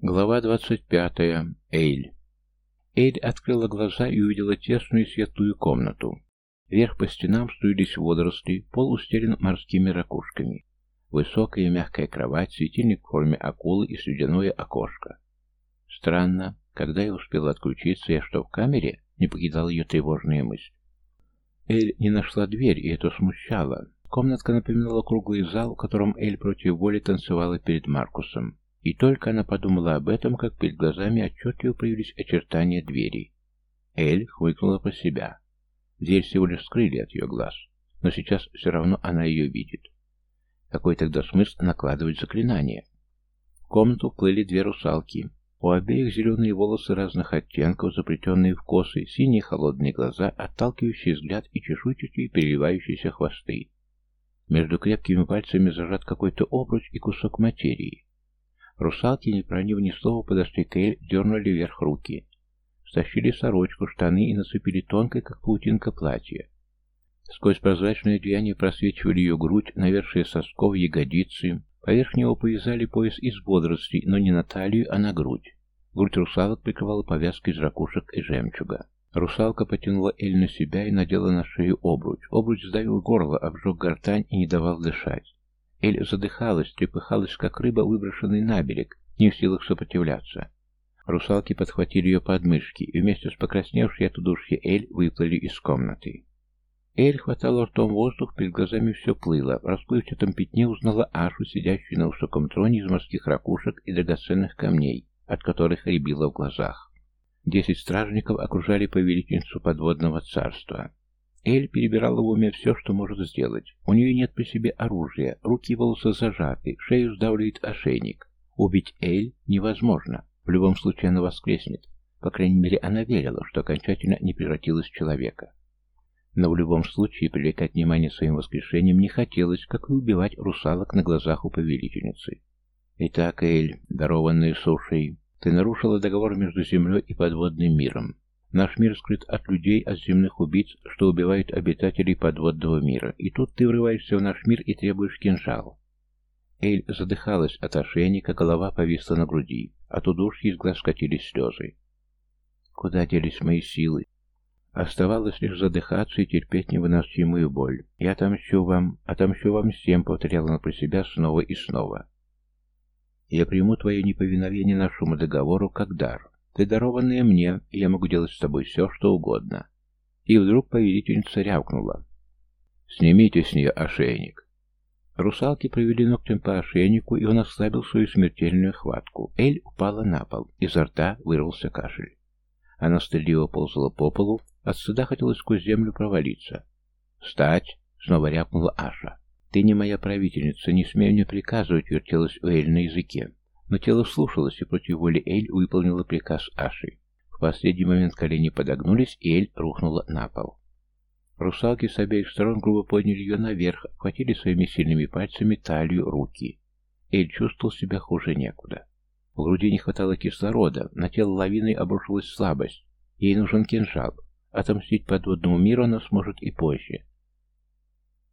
Глава 25. Эйль. Эйль открыла глаза и увидела тесную светлую комнату. Вверх по стенам струились водоросли, пол устелен морскими ракушками. Высокая мягкая кровать, светильник в форме акулы и слюдяное окошко. Странно, когда я успела отключиться, я что, в камере? Не покидала ее тревожная мысль. Эль не нашла дверь, и это смущало. Комнатка напоминала круглый зал, в котором Эль против воли танцевала перед Маркусом. И только она подумала об этом, как перед глазами отчетливо появились очертания двери. Эль хмыкнула по себя. Дверь всего лишь скрыли от ее глаз, но сейчас все равно она ее видит. Какой тогда смысл накладывать заклинание? В комнату вплыли две русалки. У обеих зеленые волосы разных оттенков, заплетенные в косы, синие холодные глаза, отталкивающий взгляд и чешуйчатые переливающиеся хвосты. Между крепкими пальцами зажат какой-то обруч и кусок материи. Русалки, не проняв ни слова, подошли к Эль, дернули вверх руки. Стащили сорочку, штаны и нацепили тонкое, как паутинка, платье. Сквозь прозрачное одеяние просвечивали ее грудь, навершие сосков, ягодицы. Поверх него повязали пояс из водорослей, но не на талию, а на грудь. Грудь русалок прикрывала повязка из ракушек и жемчуга. Русалка потянула Эль на себя и надела на шею обруч. Обруч сдавил горло, обжег гортань и не давал дышать. Эль задыхалась, трепыхалась, как рыба, выброшенная на берег, не в силах сопротивляться. Русалки подхватили ее подмышки, и вместе с покрасневшей от удушья Эль выплыли из комнаты. Эль хватала ртом воздух, перед глазами все плыло. В расплывчатом пятне узнала Ашу, сидящую на высоком троне из морских ракушек и драгоценных камней, от которых рябило в глазах. Десять стражников окружали повелительницу подводного царства. Эль перебирала в уме все, что может сделать. У нее нет при себе оружия, руки и волосы зажаты, шею сдавливает ошейник. Убить Эль невозможно. В любом случае она воскреснет. По крайней мере, она верила, что окончательно не превратилась в человека. Но в любом случае привлекать внимание своим воскрешением не хотелось, как и убивать русалок на глазах у повелительницы. Итак, Эль, дарованная сушей, ты нарушила договор между землей и подводным миром. Наш мир скрыт от людей, от земных убийц, что убивают обитателей подводного мира. И тут ты врываешься в наш мир и требуешь кинжал. Эль задыхалась от ошейника, голова повисла на груди. От удушья из глаз скатились слезы. Куда делись мои силы? Оставалось лишь задыхаться и терпеть невыносимую боль. «Я отомщу вам, отомщу вам всем», — повторяла она про себя снова и снова. «Я приму твое неповиновение нашему договору как дар. Ты дарованная мне, и я могу делать с тобой все, что угодно. И вдруг повелительница рявкнула. Снимите с нее ошейник. Русалки провели ногтем по ошейнику, и он ослабил свою смертельную хватку. Эль упала на пол, изо рта вырвался кашель. Она стыдливо ползала по полу, от стыда хотелось сквозь землю провалиться. «Встать!» — снова рявкнула Аша. «Ты не моя правительница, не смей мне приказывать», — вертелась у Эль на языке. Но тело слушалось, и против воли Эль выполнила приказ Аши. В последний момент колени подогнулись, и Эль рухнула на пол. Русалки с обеих сторон грубо подняли ее наверх, обхватили своими сильными пальцами талию, руки. Эль чувствовал себя хуже некуда. В груди не хватало кислорода, на тело лавиной обрушилась слабость. Ей нужен кинжал. Отомстить подводному миру она сможет и позже.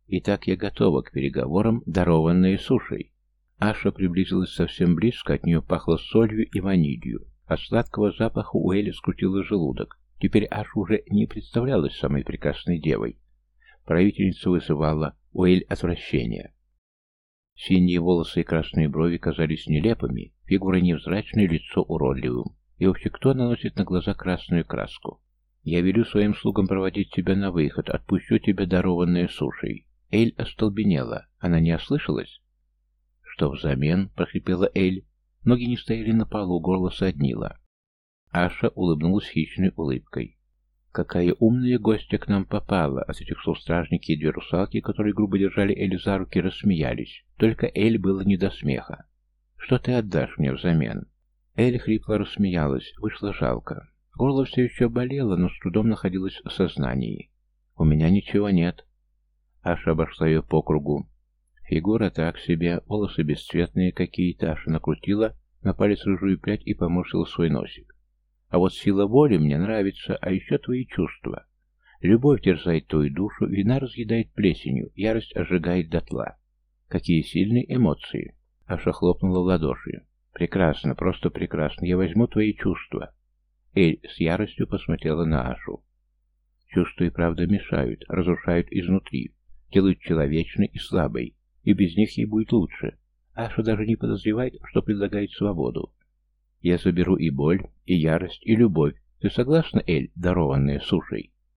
Итак, я готова к переговорам, дарованные сушей. Аша приблизилась совсем близко, от нее пахло солью и ванилью. От сладкого запаха у Эли скрутила желудок. Теперь Аша уже не представлялась самой прекрасной девой. Правительница вызывала у Эль отвращение. Синие волосы и красные брови казались нелепыми, фигура невзрачная, лицо уродливым. И вообще, кто наносит на глаза красную краску? Я велю своим слугам проводить тебя на выход, отпущу тебя дарованные сушей. Эль остолбенела. Она не ослышалась? «Что взамен?» — прохрипела Эль. Ноги не стояли на полу, горло соднило. Аша улыбнулась хищной улыбкой. «Какая умная гостья к нам попала!» От этих слов стражники и две русалки, которые грубо держали Эль за руки, рассмеялись. Только Эль было не до смеха. «Что ты отдашь мне взамен?» Эль хрипло рассмеялась. Вышло жалко. Горло все еще болело, но с трудом находилось в сознании. «У меня ничего нет». Аша обошла ее по кругу. Фигура так себе, волосы бесцветные какие-то, аж накрутила на палец рыжую прядь и поморщила свой носик. А вот сила воли мне нравится, а еще твои чувства. Любовь терзает твою душу, вина разъедает плесенью, ярость ожигает дотла. Какие сильные эмоции. Аша хлопнула в ладоши. Прекрасно, просто прекрасно. Я возьму твои чувства. Эль с яростью посмотрела на Ашу. Чувства и правда мешают, разрушают изнутри, делают человечной и слабой, и без них ей будет лучше. Аша даже не подозревает, что предлагает свободу. Я заберу и боль, и ярость, и любовь. Ты согласна, Эль, дарованная сушей?